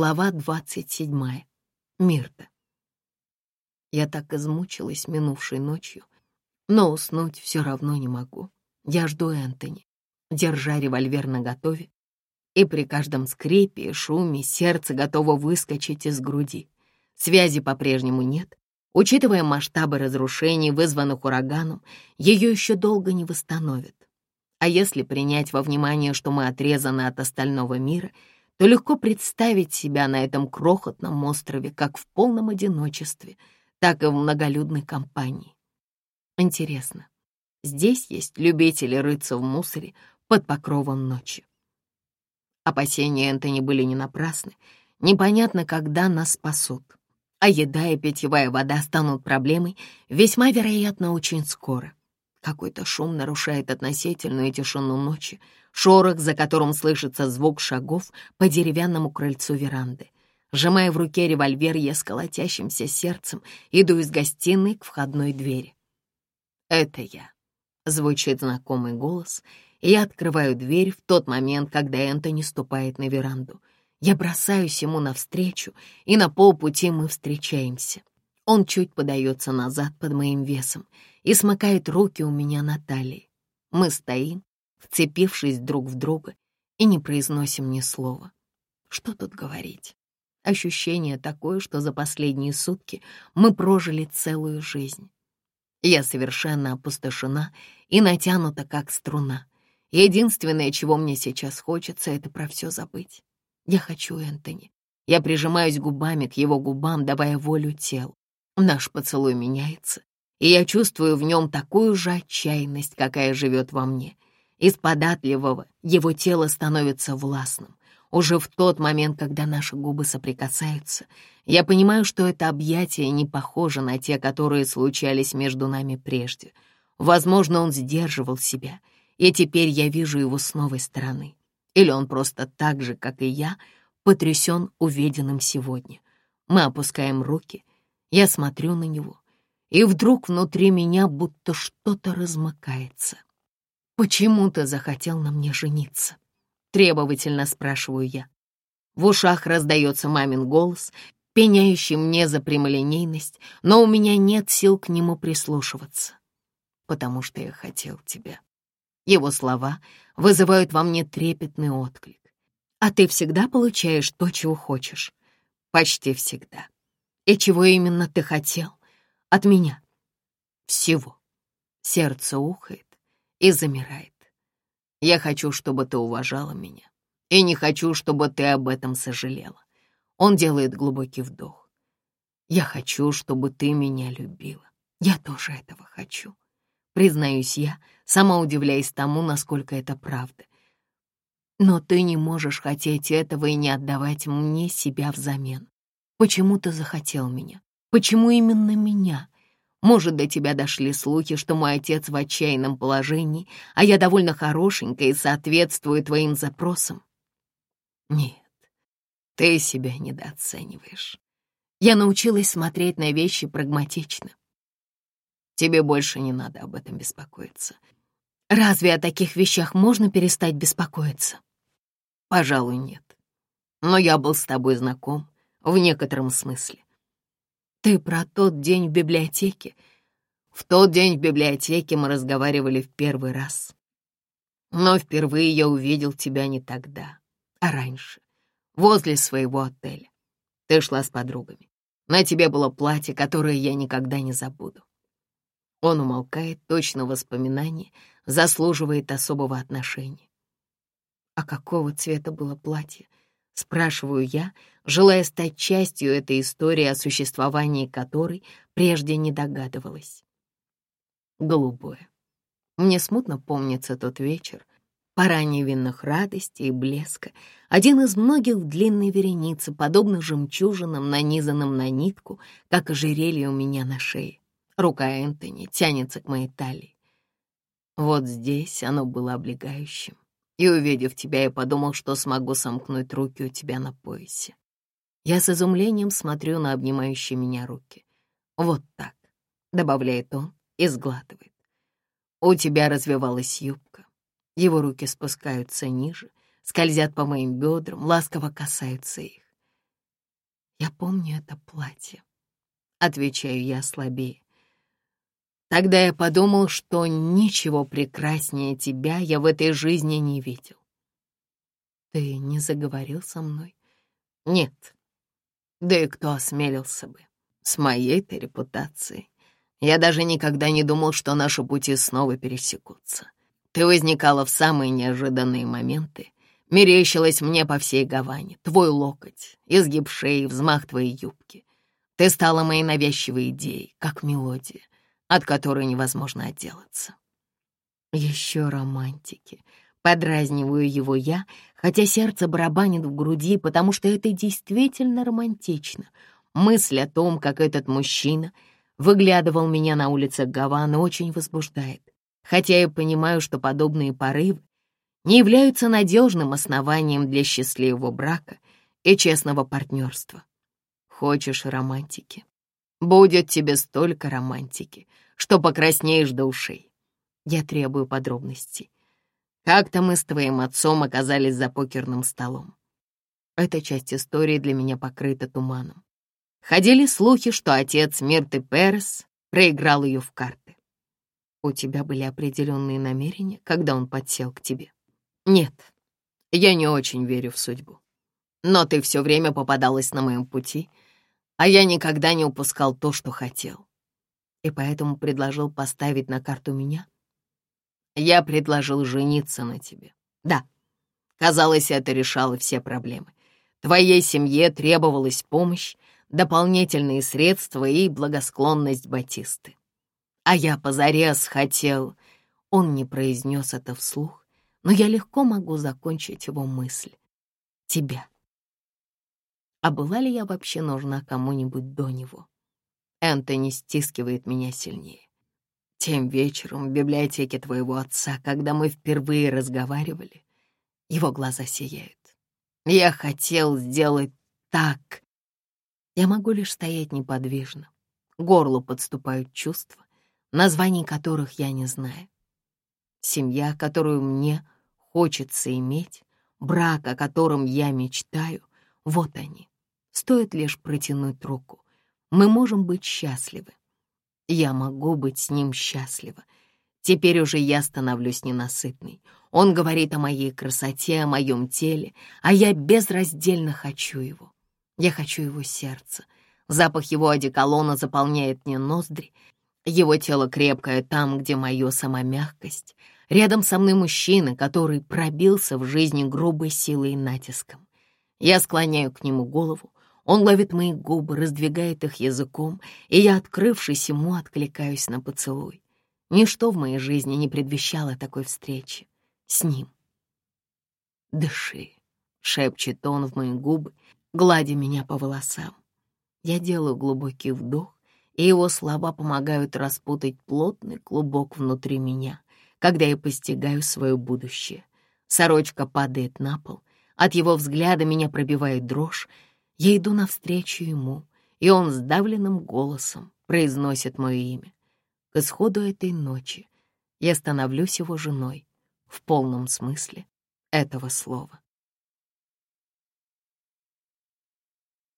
Глава двадцать седьмая. Мирта. Я так измучилась минувшей ночью, но уснуть все равно не могу. Я жду Энтони, держа револьвер наготове, и при каждом скрипе и шуме сердце готово выскочить из груди. Связи по-прежнему нет. Учитывая масштабы разрушений, вызванных ураганом, ее еще долго не восстановят. А если принять во внимание, что мы отрезаны от остального мира — то легко представить себя на этом крохотном острове как в полном одиночестве, так и в многолюдной компании. Интересно, здесь есть любители рыться в мусоре под покровом ночи. Опасения Энтони были не напрасны. Непонятно, когда нас спасут. А еда и питьевая вода станут проблемой, весьма вероятно, очень скоро. Какой-то шум нарушает относительную тишину ночи, шорох, за которым слышится звук шагов по деревянному крыльцу веранды. Сжимая в руке револьвер, я с колотящимся сердцем иду из гостиной к входной двери. «Это я», — звучит знакомый голос, и я открываю дверь в тот момент, когда Энтони ступает на веранду. Я бросаюсь ему навстречу, и на полпути мы встречаемся. Он чуть подается назад под моим весом и смыкает руки у меня на талии. Мы стоим, вцепившись друг в друга, и не произносим ни слова. Что тут говорить? Ощущение такое, что за последние сутки мы прожили целую жизнь. Я совершенно опустошена и натянута, как струна. Единственное, чего мне сейчас хочется, это про все забыть. Я хочу Энтони. Я прижимаюсь губами к его губам, давая волю телу. Наш поцелуй меняется, и я чувствую в нем такую же отчаянность, какая живет во мне — из податливого его тело становится властным. Уже в тот момент, когда наши губы соприкасаются, я понимаю, что это объятие не похоже на те, которые случались между нами прежде. Возможно, он сдерживал себя, и теперь я вижу его с новой стороны. Или он просто так же, как и я, потрясен увиденным сегодня. Мы опускаем руки, я смотрю на него, и вдруг внутри меня будто что-то размыкается. «Почему ты захотел на мне жениться?» — требовательно спрашиваю я. В ушах раздается мамин голос, пеняющий мне за прямолинейность, но у меня нет сил к нему прислушиваться. «Потому что я хотел тебя». Его слова вызывают во мне трепетный отклик. «А ты всегда получаешь то, чего хочешь?» «Почти всегда». «И чего именно ты хотел? От меня?» «Всего». Сердце ухает, и замирает. Я хочу, чтобы ты уважала меня, и не хочу, чтобы ты об этом сожалела. Он делает глубокий вдох. Я хочу, чтобы ты меня любила. Я тоже этого хочу. Признаюсь я, сама удивляясь тому, насколько это правда. Но ты не можешь хотеть этого и не отдавать мне себя взамен. Почему ты захотел меня? Почему именно меня? Может, до тебя дошли слухи, что мой отец в отчаянном положении, а я довольно хорошенькая и соответствую твоим запросам? Нет, ты себя недооцениваешь. Я научилась смотреть на вещи прагматично. Тебе больше не надо об этом беспокоиться. Разве о таких вещах можно перестать беспокоиться? Пожалуй, нет. Но я был с тобой знаком в некотором смысле. Ты про тот день в библиотеке? В тот день в библиотеке мы разговаривали в первый раз. Но впервые я увидел тебя не тогда, а раньше, возле своего отеля. Ты шла с подругами. На тебе было платье, которое я никогда не забуду. Он умолкает, точно воспоминание заслуживает особого отношения. А какого цвета было платье? Спрашиваю я, желая стать частью этой истории, о существовании которой прежде не догадывалась. Голубое. Мне смутно помнится тот вечер, пора невинных радостей и блеска, один из многих в длинной веренице, подобно жемчужинам, нанизанным на нитку, как ожерелье у меня на шее. Рука Энтони тянется к моей талии. Вот здесь оно было облегающим и, увидев тебя, я подумал, что смогу сомкнуть руки у тебя на поясе. Я с изумлением смотрю на обнимающие меня руки. Вот так, — добавляет он и сглатывает. У тебя развивалась юбка. Его руки спускаются ниже, скользят по моим бедрам, ласково касаются их. Я помню это платье. Отвечаю я слабее. Тогда я подумал, что ничего прекраснее тебя я в этой жизни не видел. Ты не заговорил со мной? Нет. Да и кто осмелился бы? С моей-то репутацией. Я даже никогда не думал, что наши пути снова пересекутся. Ты возникала в самые неожиданные моменты, мерещилась мне по всей Гаване, твой локоть, изгиб шеи, взмах твоей юбки. Ты стала моей навязчивой идеей, как мелодия, от которой невозможно отделаться. Еще романтики. Подразниваю его я, хотя сердце барабанит в груди, потому что это действительно романтично. Мысль о том, как этот мужчина выглядывал меня на улицах Гаваны, очень возбуждает. Хотя я понимаю, что подобные порывы не являются надежным основанием для счастливого брака и честного партнерства. Хочешь романтики? Будет тебе столько романтики, что покраснеешь до ушей. Я требую подробностей. Как-то мы с твоим отцом оказались за покерным столом. Эта часть истории для меня покрыта туманом. Ходили слухи, что отец Мирты Перес проиграл ее в карты. У тебя были определенные намерения, когда он подсел к тебе? Нет, я не очень верю в судьбу. Но ты все время попадалась на моем пути, а я никогда не упускал то, что хотел. И поэтому предложил поставить на карту меня. Я предложил жениться на тебе. Да, казалось, это решало все проблемы. Твоей семье требовалась помощь, дополнительные средства и благосклонность Батисты. А я позарез хотел... Он не произнес это вслух, но я легко могу закончить его мысль. Тебя. А была ли я вообще нужна кому-нибудь до него? Энтони стискивает меня сильнее. Тем вечером в библиотеке твоего отца, когда мы впервые разговаривали, его глаза сияют. Я хотел сделать так. Я могу лишь стоять неподвижно. Горлу подступают чувства, названий которых я не знаю. Семья, которую мне хочется иметь, брак, о котором я мечтаю, вот они. Стоит лишь протянуть руку. Мы можем быть счастливы. Я могу быть с ним счастлива. Теперь уже я становлюсь ненасытной. Он говорит о моей красоте, о моем теле, а я безраздельно хочу его. Я хочу его сердце. Запах его одеколона заполняет мне ноздри. Его тело крепкое там, где моя самомягкость. Рядом со мной мужчина, который пробился в жизни грубой силой и натиском. Я склоняю к нему голову, он ловит мои губы, раздвигает их языком, и я, открывшись ему, откликаюсь на поцелуй. Ничто в моей жизни не предвещало такой встречи с ним. «Дыши», — шепчет он в мои губы, гладя меня по волосам. Я делаю глубокий вдох, и его слова помогают распутать плотный клубок внутри меня, когда я постигаю свое будущее. Сорочка падает на пол, от его взгляда меня пробивает дрожь, я иду навстречу ему, и он сдавленным голосом произносит мое имя. К исходу этой ночи я становлюсь его женой в полном смысле этого слова.